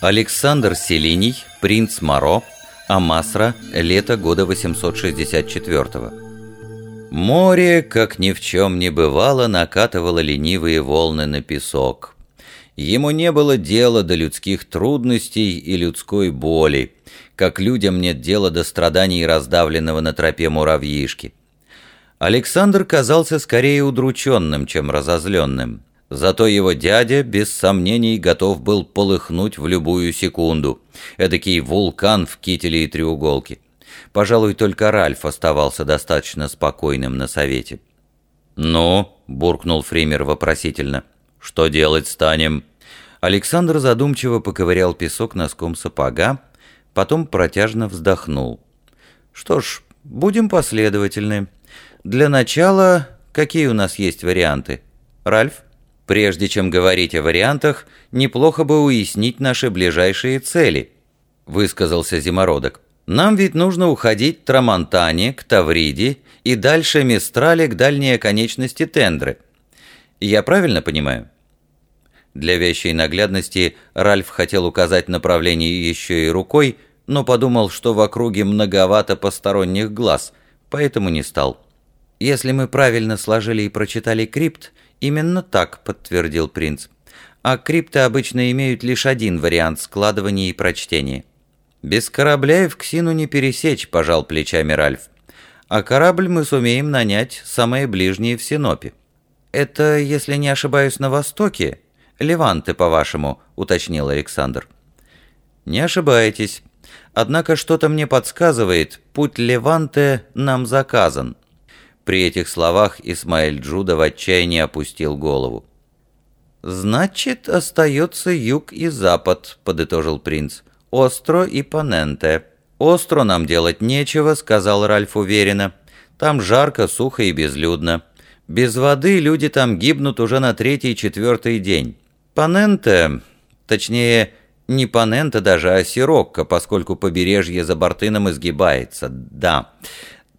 Александр Селиний, принц Моро, Амасра, лето года 864 Море, как ни в чем не бывало, накатывало ленивые волны на песок. Ему не было дела до людских трудностей и людской боли, как людям нет дела до страданий раздавленного на тропе муравьишки. Александр казался скорее удрученным, чем разозленным. Зато его дядя, без сомнений, готов был полыхнуть в любую секунду. Эдакий вулкан в кителе и треуголке. Пожалуй, только Ральф оставался достаточно спокойным на совете. «Ну?» — буркнул Фример вопросительно. «Что делать станем?» Александр задумчиво поковырял песок носком сапога, потом протяжно вздохнул. «Что ж, будем последовательны. Для начала, какие у нас есть варианты? Ральф?» Прежде чем говорить о вариантах, неплохо бы уяснить наши ближайшие цели», — высказался Зимородок. «Нам ведь нужно уходить к Трамонтане, к Тавриде и дальше Мистрале к дальней оконечности Тендры. Я правильно понимаю?» Для вещей наглядности Ральф хотел указать направление еще и рукой, но подумал, что в округе многовато посторонних глаз, поэтому не стал. «Если мы правильно сложили и прочитали крипт, «Именно так», — подтвердил принц. «А крипты обычно имеют лишь один вариант складывания и прочтения». «Без корабля в Ксину не пересечь», — пожал плечами Ральф. «А корабль мы сумеем нанять самые ближние в Синопе». «Это, если не ошибаюсь, на востоке? Леванты, по-вашему», — уточнил Александр. «Не ошибаетесь. Однако что-то мне подсказывает, путь Леванте нам заказан». При этих словах Исмаэль Джуда в отчаянии опустил голову. «Значит, остается юг и запад», — подытожил принц. «Остро и Паненте». «Остро нам делать нечего», — сказал Ральф уверенно. «Там жарко, сухо и безлюдно. Без воды люди там гибнут уже на третий-четвертый день. Паненте, точнее, не Паненте даже, а Сирокко, поскольку побережье за Бартыном изгибается, да.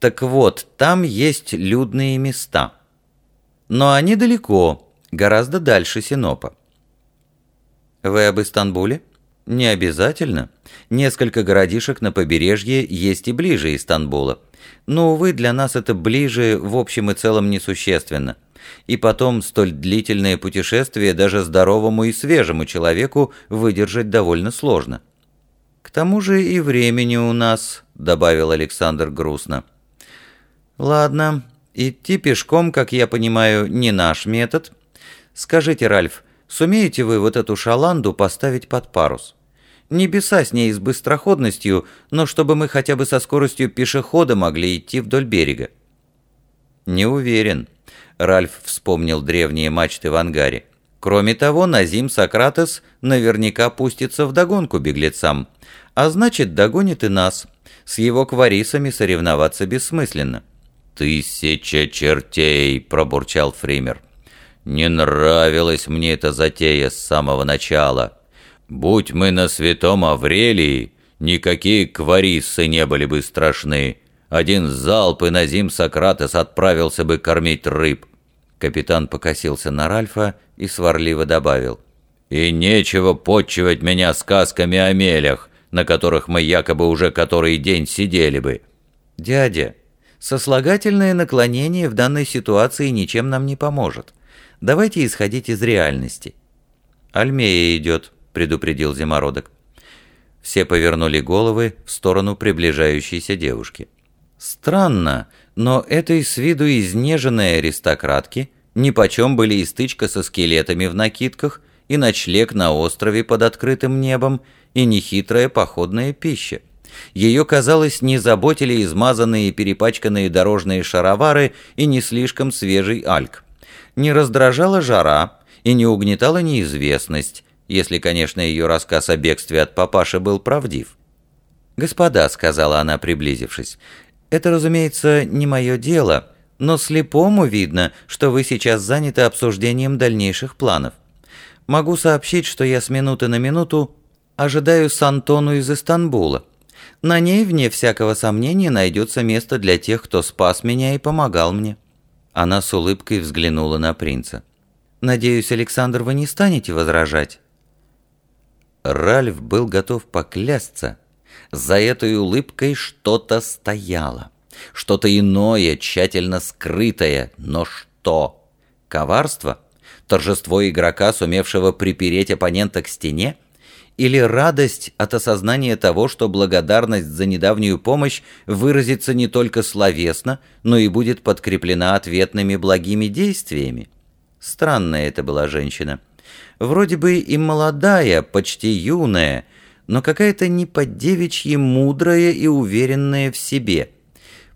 Так вот, там есть людные места. Но они далеко, гораздо дальше Синопа. Вы об Истанбуле? Не обязательно. Несколько городишек на побережье есть и ближе Истанбула. Но, увы, для нас это ближе в общем и целом несущественно. И потом, столь длительное путешествие даже здоровому и свежему человеку выдержать довольно сложно. «К тому же и времени у нас», — добавил Александр грустно. «Ладно, идти пешком, как я понимаю, не наш метод. Скажите, Ральф, сумеете вы вот эту шаланду поставить под парус? Небеса с ней с быстроходностью, но чтобы мы хотя бы со скоростью пешехода могли идти вдоль берега». «Не уверен», — Ральф вспомнил древние мачты в ангаре. «Кроме того, Назим Сократес наверняка пустится в догонку беглецам, а значит, догонит и нас. С его кварисами соревноваться бессмысленно». «Тысяча чертей!» — пробурчал Фример. «Не нравилась мне эта затея с самого начала. Будь мы на святом Аврелии, никакие квариссы не были бы страшны. Один залп и Назим Сократес отправился бы кормить рыб». Капитан покосился на Ральфа и сварливо добавил. «И нечего подчивать меня сказками о мелях, на которых мы якобы уже который день сидели бы». «Дядя, Сослагательное наклонение в данной ситуации ничем нам не поможет. Давайте исходить из реальности. «Альмея идет», — предупредил Зимородок. Все повернули головы в сторону приближающейся девушки. Странно, но этой с виду изнеженной аристократки нипочем были и стычка со скелетами в накидках, и ночлег на острове под открытым небом, и нехитрая походная пища. Ее, казалось, не заботили измазанные и перепачканные дорожные шаровары и не слишком свежий альк. Не раздражала жара и не угнетала неизвестность, если, конечно, ее рассказ о бегстве от папаши был правдив. «Господа», — сказала она, приблизившись, — «это, разумеется, не мое дело, но слепому видно, что вы сейчас заняты обсуждением дальнейших планов. Могу сообщить, что я с минуты на минуту ожидаю Сантону из Истанбула». На ней, вне всякого сомнения, найдется место для тех, кто спас меня и помогал мне». Она с улыбкой взглянула на принца. «Надеюсь, Александр, вы не станете возражать?» Ральф был готов поклясться. За этой улыбкой что-то стояло. Что-то иное, тщательно скрытое. Но что? Коварство? Торжество игрока, сумевшего припереть оппонента к стене? Или радость от осознания того, что благодарность за недавнюю помощь выразится не только словесно, но и будет подкреплена ответными благими действиями? Странная это была женщина. Вроде бы и молодая, почти юная, но какая-то не по-девичьи мудрая и уверенная в себе.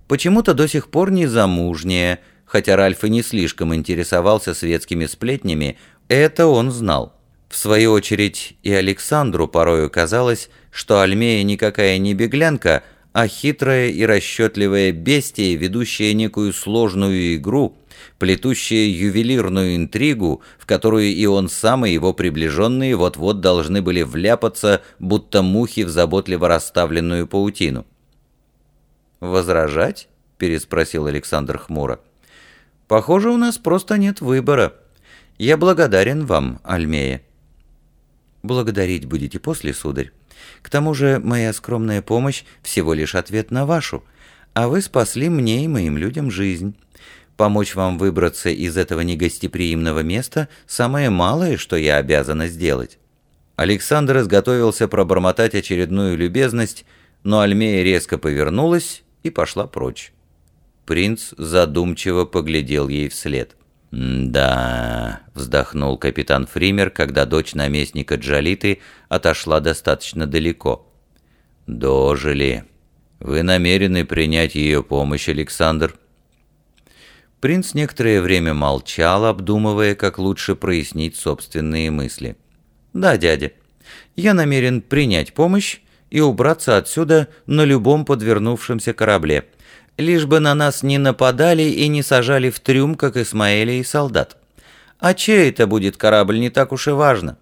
Почему-то до сих пор не замужняя, хотя Ральф и не слишком интересовался светскими сплетнями, это он знал. В свою очередь и Александру порою казалось, что Альмея никакая не беглянка, а хитрая и расчетливая бестия, ведущая некую сложную игру, плетущая ювелирную интригу, в которую и он сам, и его приближенные вот-вот должны были вляпаться, будто мухи в заботливо расставленную паутину. «Возражать?» — переспросил Александр хмуро. «Похоже, у нас просто нет выбора. Я благодарен вам, Альмея». «Благодарить будете после, сударь. К тому же моя скромная помощь всего лишь ответ на вашу, а вы спасли мне и моим людям жизнь. Помочь вам выбраться из этого негостеприимного места – самое малое, что я обязана сделать». Александр изготовился пробормотать очередную любезность, но Альмея резко повернулась и пошла прочь. Принц задумчиво поглядел ей вслед. «Да», — вздохнул капитан Фример, когда дочь наместника Джалиты отошла достаточно далеко. «Дожили. Вы намерены принять ее помощь, Александр?» Принц некоторое время молчал, обдумывая, как лучше прояснить собственные мысли. «Да, дядя, я намерен принять помощь и убраться отсюда на любом подвернувшемся корабле лишь бы на нас не нападали и не сажали в трюм, как Исмаэля и солдат. А чей это будет корабль, не так уж и важно.